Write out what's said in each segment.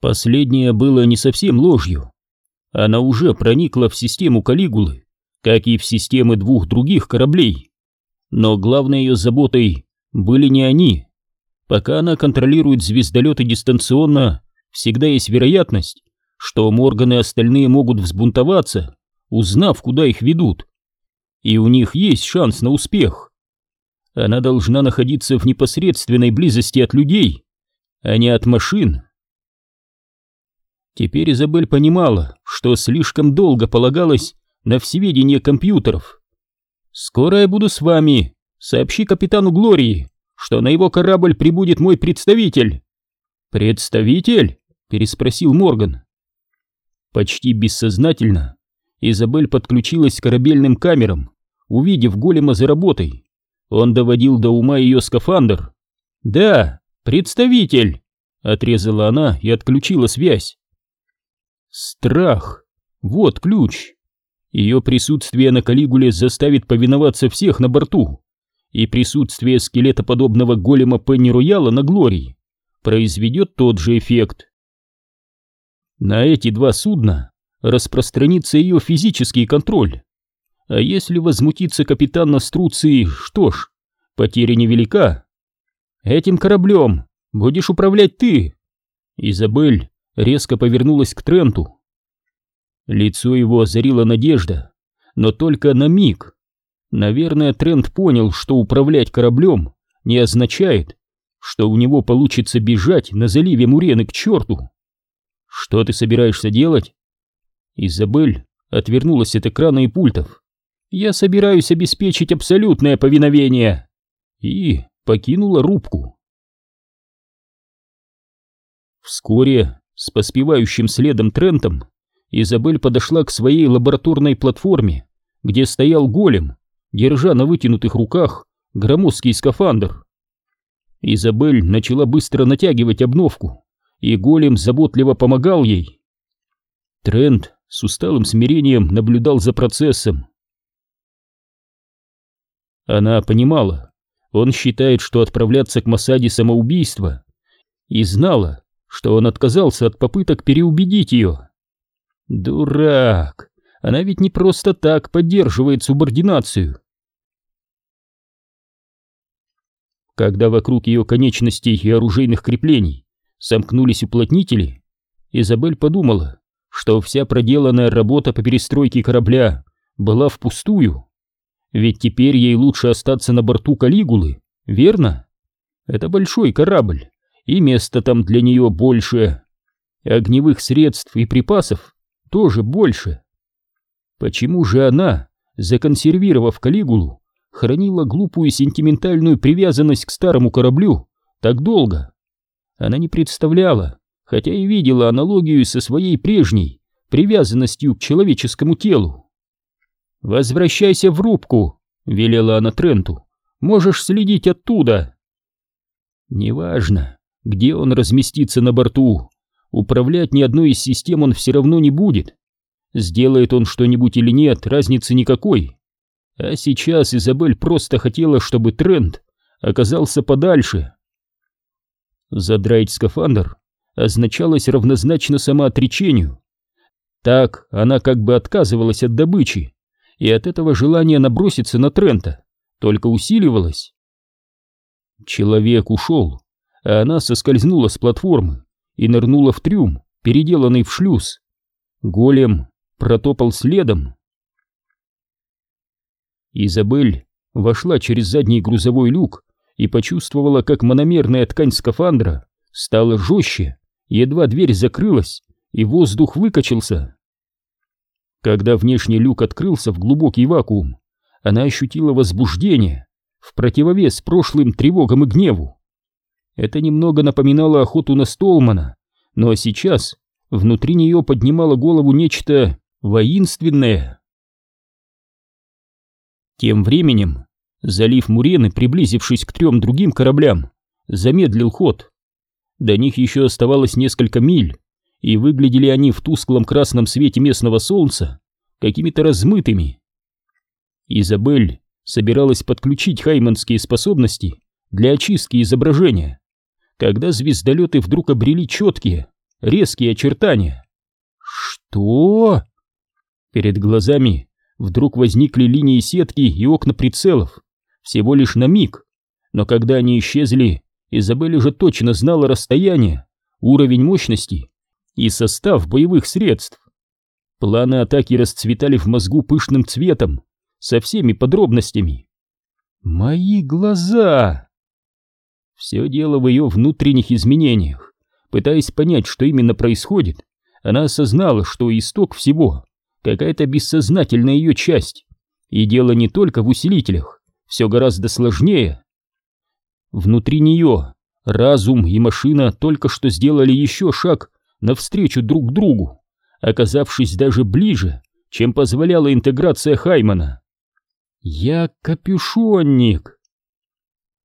Последнее было не совсем ложью. Она уже проникла в систему Калигулы, как и в системы двух других кораблей. Но главной ее заботой были не они. Пока она контролирует звездолеты дистанционно, всегда есть вероятность, что Морган и остальные могут взбунтоваться, узнав, куда их ведут. И у них есть шанс на успех. Она должна находиться в непосредственной близости от людей, а не от машин. Теперь Изабель понимала, что слишком долго полагалось на всеведение компьютеров. «Скоро я буду с вами. Сообщи капитану Глории, что на его корабль прибудет мой представитель». «Представитель?» — переспросил Морган. Почти бессознательно Изабель подключилась к корабельным камерам, увидев голема за работой. Он доводил до ума ее скафандр. «Да, представитель!» — отрезала она и отключила связь. Страх. Вот ключ. Ее присутствие на Калигуле заставит повиноваться всех на борту, и присутствие скелетоподобного голема Пенни Рояла на Глории произведет тот же эффект. На эти два судна распространится ее физический контроль. А если возмутится капитан Наструции, что ж, потеря невелика. Этим кораблем будешь управлять ты. Изабель резко повернулась к Тренту. Лицо его озарила надежда, но только на миг. Наверное, Трент понял, что управлять кораблем не означает, что у него получится бежать на заливе Мурены к черту. «Что ты собираешься делать?» Изабель отвернулась от экрана и пультов. «Я собираюсь обеспечить абсолютное повиновение!» И покинула рубку. Вскоре с поспевающим следом Трентом Изабель подошла к своей лабораторной платформе, где стоял голем, держа на вытянутых руках громоздкий скафандр. Изабель начала быстро натягивать обновку, и голем заботливо помогал ей. Трент с усталым смирением наблюдал за процессом. Она понимала, он считает, что отправляться к Масаде самоубийство, и знала, что он отказался от попыток переубедить ее. Дурак! Она ведь не просто так поддерживает субординацию. Когда вокруг ее конечностей и оружейных креплений сомкнулись уплотнители, Изабель подумала, что вся проделанная работа по перестройке корабля была впустую. Ведь теперь ей лучше остаться на борту Калигулы, верно? Это большой корабль, и места там для нее больше. Огневых средств и припасов тоже больше. Почему же она, законсервировав Калигулу, хранила глупую сентиментальную привязанность к старому кораблю так долго? Она не представляла, хотя и видела аналогию со своей прежней привязанностью к человеческому телу. «Возвращайся в рубку», — велела она Тренту. «Можешь следить оттуда». Неважно, где он разместится на борту. Управлять ни одной из систем он все равно не будет. Сделает он что-нибудь или нет, разницы никакой. А сейчас Изабель просто хотела, чтобы Трент оказался подальше. Задраить скафандр означалось равнозначно самоотречению. Так она как бы отказывалась от добычи, и от этого желание наброситься на Трента только усиливалось. Человек ушел, а она соскользнула с платформы и нырнула в трюм, переделанный в шлюз. Голем протопал следом. Изабель вошла через задний грузовой люк и почувствовала, как мономерная ткань скафандра стала жестче, едва дверь закрылась и воздух выкачался. Когда внешний люк открылся в глубокий вакуум, она ощутила возбуждение в противовес прошлым тревогам и гневу. Это немного напоминало охоту на Столмана, но сейчас внутри нее поднимало голову нечто воинственное. Тем временем залив Мурены, приблизившись к трем другим кораблям, замедлил ход. До них еще оставалось несколько миль, и выглядели они в тусклом красном свете местного солнца какими-то размытыми. Изабель собиралась подключить хайманские способности для очистки изображения, когда звездолеты вдруг обрели четкие, резкие очертания. Что? Перед глазами вдруг возникли линии сетки и окна прицелов, всего лишь на миг, но когда они исчезли, Изабель уже точно знала расстояние, уровень мощности и состав боевых средств. Планы атаки расцветали в мозгу пышным цветом, со всеми подробностями. Мои глаза! Все дело в ее внутренних изменениях. Пытаясь понять, что именно происходит, она осознала, что исток всего — какая-то бессознательная ее часть. И дело не только в усилителях, все гораздо сложнее. Внутри нее разум и машина только что сделали еще шаг навстречу друг другу, оказавшись даже ближе, чем позволяла интеграция Хаймана. «Я капюшонник!»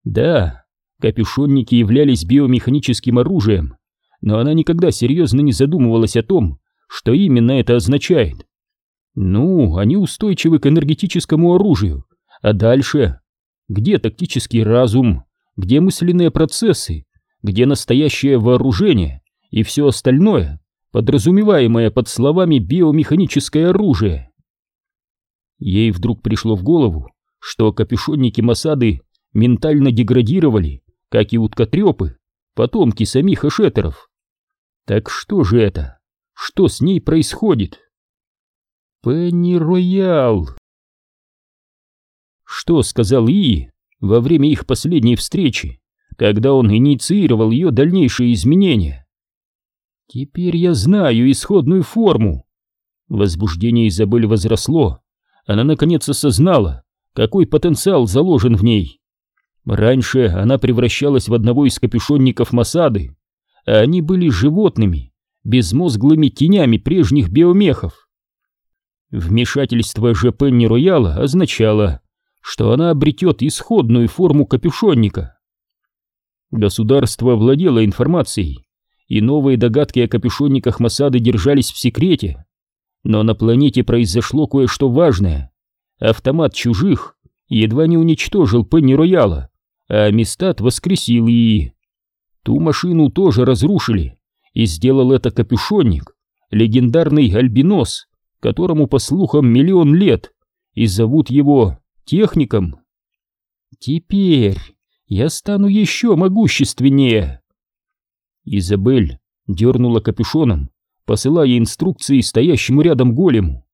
Да, капюшонники являлись биомеханическим оружием, но она никогда серьезно не задумывалась о том, что именно это означает. Ну, они устойчивы к энергетическому оружию, а дальше? Где тактический разум? Где мысленные процессы? Где настоящее вооружение и все остальное, подразумеваемое под словами биомеханическое оружие? Ей вдруг пришло в голову, что капюшонники Масады ментально деградировали, как и уткотрепы, потомки самих эшетеров. Так что же это? Что с ней происходит? Пенни Роял. Что сказал И во время их последней встречи, когда он инициировал ее дальнейшие изменения? Теперь я знаю исходную форму. Возбуждение Изабель возросло, она наконец осознала, какой потенциал заложен в ней. Раньше она превращалась в одного из капюшонников Масады, а они были животными, безмозглыми тенями прежних биомехов. Вмешательство же Пенни Рояла означало, что она обретет исходную форму капюшонника. Государство владело информацией, и новые догадки о капюшонниках Масады держались в секрете. Но на планете произошло кое-что важное. Автомат чужих едва не уничтожил Пенни Рояла, а Амистад воскресил и... Ту машину тоже разрушили, и сделал это капюшонник, легендарный альбинос, которому, по слухам, миллион лет, и зовут его техником. Теперь я стану еще могущественнее. Изабель дернула капюшоном, посылая инструкции стоящему рядом голему.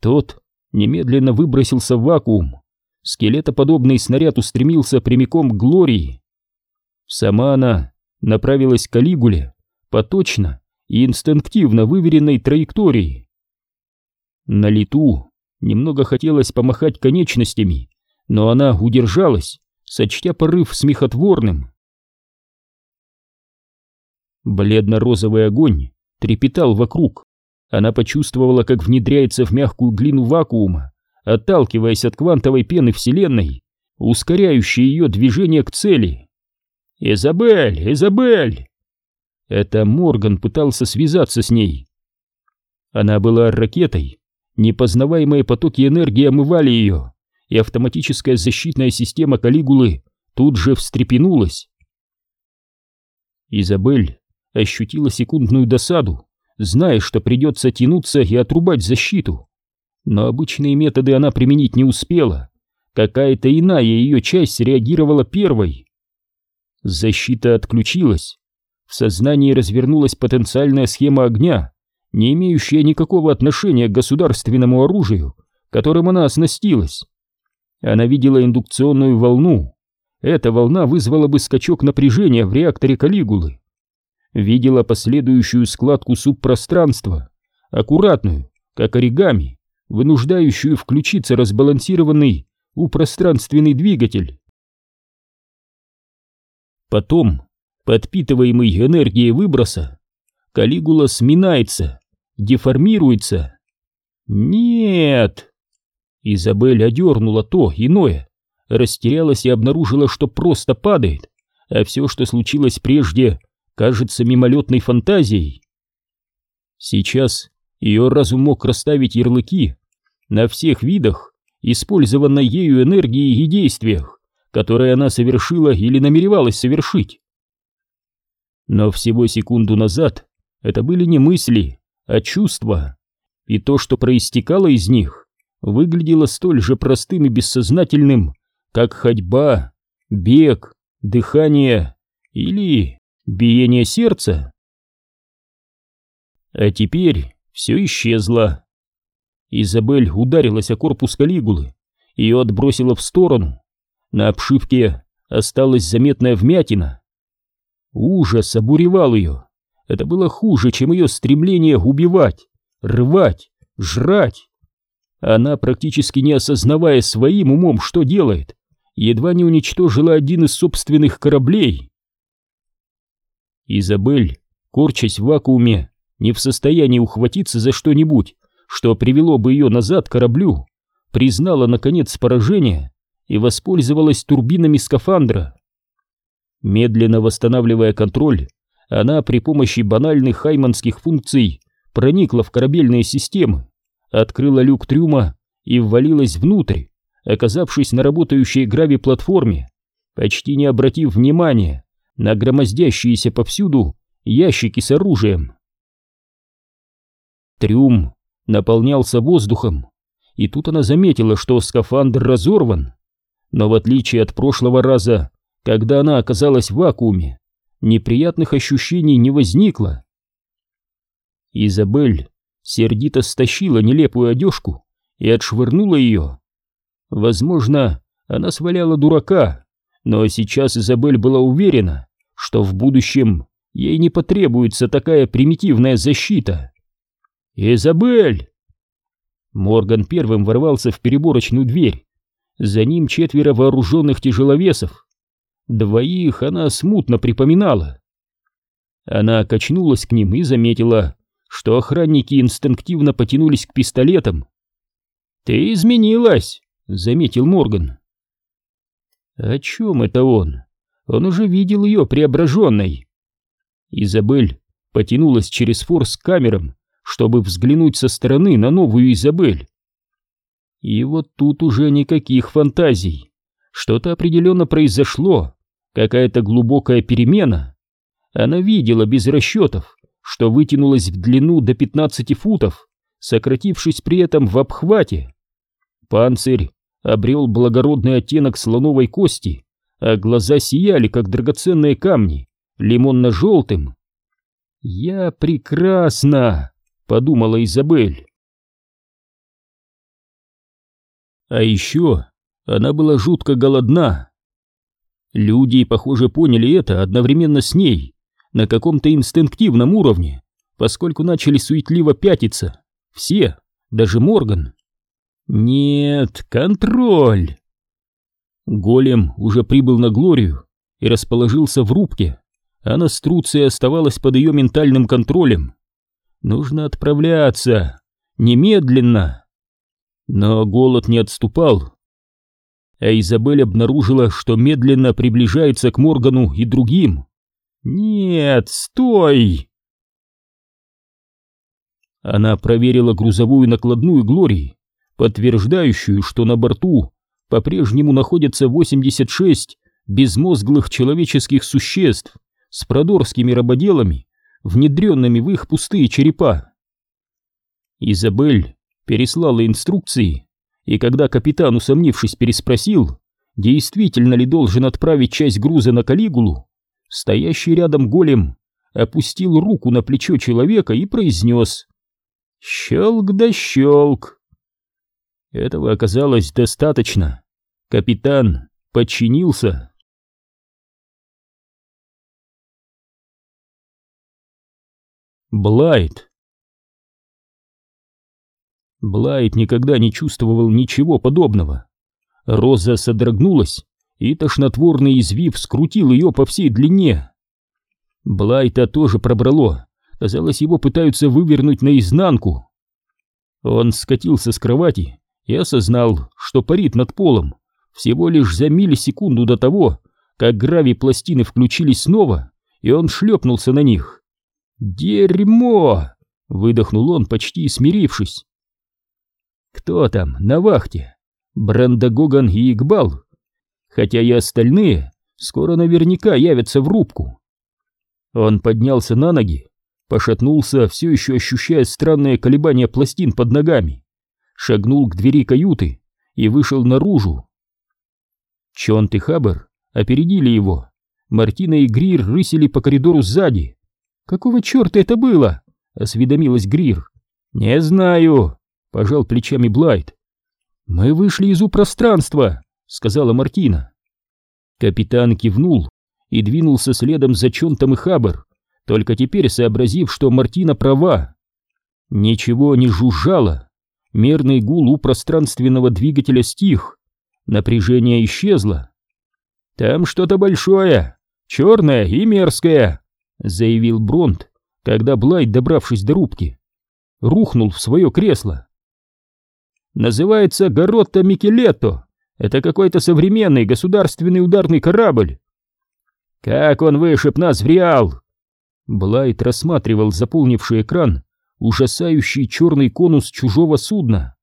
Тот немедленно выбросился в вакуум. Скелетоподобный снаряд устремился прямиком к Глории. Сама она направилась к Калигуле по точно и инстинктивно выверенной траектории. На лету немного хотелось помахать конечностями, но она удержалась, сочтя порыв смехотворным. Бледно-розовый огонь трепетал вокруг. Она почувствовала, как внедряется в мягкую глину вакуума, отталкиваясь от квантовой пены Вселенной, ускоряющей ее движение к цели. «Изабель! Изабель!» Это Морган пытался связаться с ней. Она была ракетой, непознаваемые потоки энергии омывали ее, и автоматическая защитная система Калигулы тут же встрепенулась. Изабель ощутила секундную досаду, зная, что придется тянуться и отрубать защиту. Но обычные методы она применить не успела. Какая-то иная ее часть реагировала первой. Защита отключилась. В сознании развернулась потенциальная схема огня, не имеющая никакого отношения к государственному оружию, которым она оснастилась. Она видела индукционную волну. Эта волна вызвала бы скачок напряжения в реакторе Калигулы видела последующую складку субпространства, аккуратную, как оригами, вынуждающую включиться разбалансированный упространственный двигатель. Потом, подпитываемый энергией выброса, Калигула сминается, деформируется. Нет! Изабель одернула то, иное, растерялась и обнаружила, что просто падает, а все, что случилось прежде, кажется мимолетной фантазией. Сейчас ее разум мог расставить ярлыки на всех видах использованной ею энергии и действиях, которые она совершила или намеревалась совершить. Но всего секунду назад это были не мысли, а чувства, и то, что проистекало из них, выглядело столь же простым и бессознательным, как ходьба, бег, дыхание или биение сердца. А теперь все исчезло. Изабель ударилась о корпус калигулы, ее отбросило в сторону. На обшивке осталась заметная вмятина. Ужас обуревал ее. Это было хуже, чем ее стремление убивать, рвать, жрать. Она, практически не осознавая своим умом, что делает, едва не уничтожила один из собственных кораблей. Изабель, корчась в вакууме, не в состоянии ухватиться за что-нибудь, что привело бы ее назад к кораблю, признала, наконец, поражение и воспользовалась турбинами скафандра. Медленно восстанавливая контроль, она при помощи банальных хайманских функций проникла в корабельные системы, открыла люк трюма и ввалилась внутрь, оказавшись на работающей грави-платформе, почти не обратив внимания на громоздящиеся повсюду ящики с оружием. Трюм наполнялся воздухом, и тут она заметила, что скафандр разорван. Но в отличие от прошлого раза, когда она оказалась в вакууме, неприятных ощущений не возникло. Изабель сердито стащила нелепую одежку и отшвырнула ее. Возможно, она сваляла дурака, но сейчас Изабель была уверена, что в будущем ей не потребуется такая примитивная защита. «Изабель!» Морган первым ворвался в переборочную дверь. За ним четверо вооруженных тяжеловесов. Двоих она смутно припоминала. Она качнулась к ним и заметила, что охранники инстинктивно потянулись к пистолетам. «Ты изменилась!» — заметил Морган. «О чем это он? Он уже видел ее преображенной». Изабель потянулась через форс к камерам, чтобы взглянуть со стороны на новую Изабель. И вот тут уже никаких фантазий. Что-то определенно произошло какая-то глубокая перемена. Она видела без расчетов, что вытянулась в длину до 15 футов, сократившись при этом в обхвате. Панцирь обрел благородный оттенок слоновой кости, а глаза сияли, как драгоценные камни, лимонно-желтым. «Я прекрасна!» — подумала Изабель. А еще она была жутко голодна. Люди, похоже, поняли это одновременно с ней, на каком-то инстинктивном уровне, поскольку начали суетливо пятиться. Все, даже Морган. Нет, контроль! Голем уже прибыл на Глорию и расположился в рубке, а Наструция оставалась под ее ментальным контролем. Нужно отправляться, немедленно. Но голод не отступал, а Изабель обнаружила, что медленно приближается к Моргану и другим. «Нет, стой!» Она проверила грузовую накладную Глории, подтверждающую, что на борту по-прежнему находятся 86 безмозглых человеческих существ с продорскими рабоделами, внедренными в их пустые черепа. Изабель переслала инструкции и когда капитан, усомнившись, переспросил, действительно ли должен отправить часть груза на Калигулу, стоящий рядом голем опустил руку на плечо человека и произнес «Щелк да щелк». Этого оказалось достаточно. Капитан подчинился. Блайт Блайт никогда не чувствовал ничего подобного. Роза содрогнулась, и тошнотворный извив скрутил ее по всей длине. Блайта тоже пробрало, казалось, его пытаются вывернуть наизнанку. Он скатился с кровати и осознал, что парит над полом, всего лишь за миллисекунду до того, как грави-пластины включились снова, и он шлепнулся на них. «Дерьмо!» — выдохнул он, почти смирившись. Кто там на вахте? Бренда Гоган и Игбал? Хотя и остальные скоро наверняка явятся в рубку. Он поднялся на ноги, пошатнулся, все еще ощущая странное колебание пластин под ногами, шагнул к двери каюты и вышел наружу. Чонт и Хаббар опередили его. Мартина и Грир рысили по коридору сзади. «Какого черта это было?» — осведомилась Грир. «Не знаю», — пожал плечами Блайт. «Мы вышли из упространства», — сказала Мартина. Капитан кивнул и двинулся следом за Чонтом и Хаббар, только теперь сообразив, что Мартина права. Ничего не жужжало, мерный гул у пространственного двигателя стих, напряжение исчезло. «Там что-то большое, черное и мерзкое», — заявил Бронт, когда Блайт, добравшись до рубки, рухнул в свое кресло. «Называется Гаротто Микелетто. Это какой-то современный государственный ударный корабль». «Как он вышиб нас в Реал?» Блайт рассматривал заполнивший экран ужасающий черный конус чужого судна.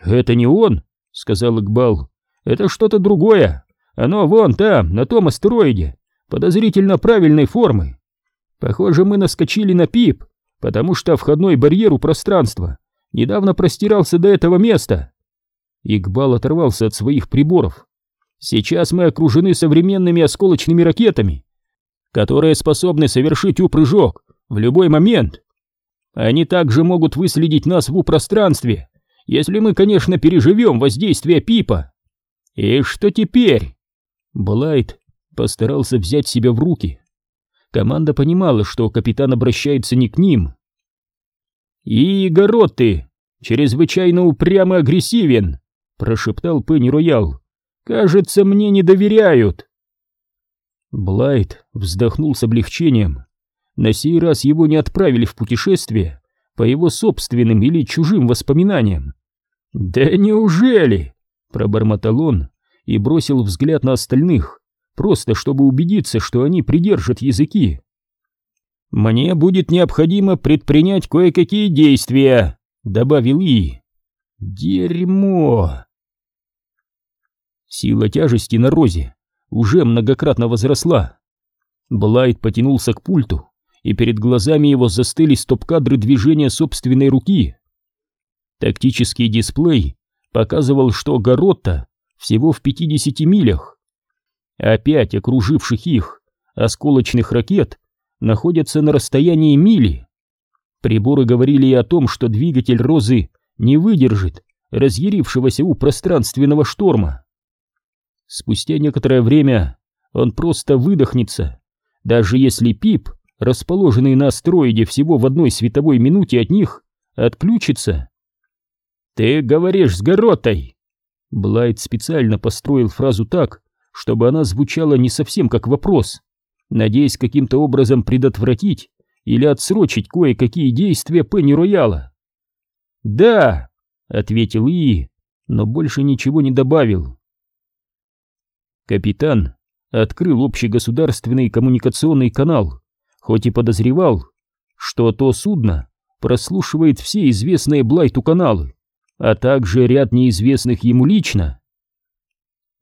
«Это не он», — сказал Игбал. «Это что-то другое. Оно вон там, на том астероиде, подозрительно правильной формы. Похоже, мы наскочили на пип, потому что входной барьер у пространства недавно простирался до этого места». Игбал оторвался от своих приборов. «Сейчас мы окружены современными осколочными ракетами, которые способны совершить упрыжок в любой момент. Они также могут выследить нас в пространстве, если мы, конечно, переживем воздействие Пипа. И что теперь? Блайт постарался взять себя в руки. Команда понимала, что капитан обращается не к ним. «И Город чрезвычайно упрямо агрессивен», — прошептал Пенни Роял. «Кажется, мне не доверяют». Блайт вздохнул с облегчением. На сей раз его не отправили в путешествие по его собственным или чужим воспоминаниям. «Да неужели?» — пробормотал он и бросил взгляд на остальных, просто чтобы убедиться, что они придержат языки. «Мне будет необходимо предпринять кое-какие действия», — добавил И. «Дерьмо!» Сила тяжести на розе уже многократно возросла. Блайт потянулся к пульту, и перед глазами его застыли стоп-кадры движения собственной руки. Тактический дисплей показывал, что Горотта всего в 50 милях. Опять окруживших их осколочных ракет находятся на расстоянии мили. Приборы говорили и о том, что двигатель Розы не выдержит разъярившегося у пространственного шторма. Спустя некоторое время он просто выдохнется, даже если Пип, расположенный на астероиде всего в одной световой минуте от них, отключится. «Ты говоришь с Горотой!» Блайт специально построил фразу так, чтобы она звучала не совсем как вопрос, надеясь каким-то образом предотвратить или отсрочить кое-какие действия Пенни Рояла. «Да!» — ответил И, но больше ничего не добавил. Капитан открыл общегосударственный коммуникационный канал, хоть и подозревал, что то судно прослушивает все известные Блайту каналы, а также ряд неизвестных ему лично.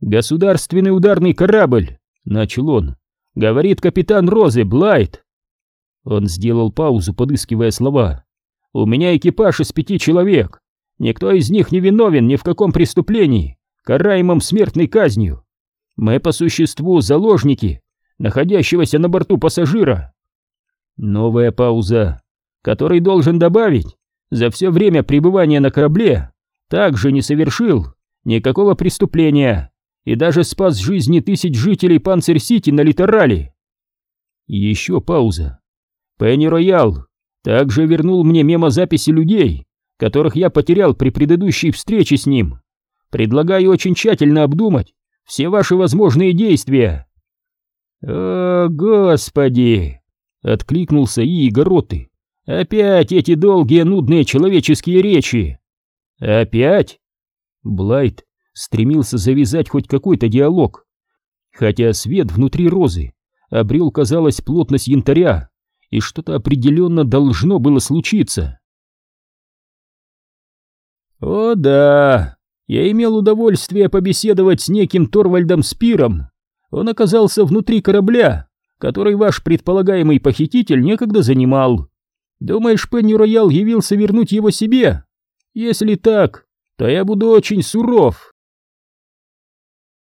«Государственный ударный корабль», — начал он, — «говорит капитан Розы Блайт». Он сделал паузу, подыскивая слова. «У меня экипаж из пяти человек. Никто из них не виновен ни в каком преступлении, караемом смертной казнью. Мы по существу заложники, находящегося на борту пассажира. Новая пауза, который должен добавить, за все время пребывания на корабле также не совершил никакого преступления и даже спас жизни тысяч жителей Панцирь-Сити на литерале. Еще пауза. Пенни Роял также вернул мне мемозаписи людей, которых я потерял при предыдущей встрече с ним. Предлагаю очень тщательно обдумать все ваши возможные действия. О, господи! Откликнулся и Игороты. Опять эти долгие нудные человеческие речи. Опять? Блайт стремился завязать хоть какой-то диалог, хотя свет внутри розы обрел, казалось, плотность янтаря, и что-то определенно должно было случиться. «О да, я имел удовольствие побеседовать с неким Торвальдом Спиром. Он оказался внутри корабля, который ваш предполагаемый похититель некогда занимал. Думаешь, Пенни Роял явился вернуть его себе? Если так, то я буду очень суров.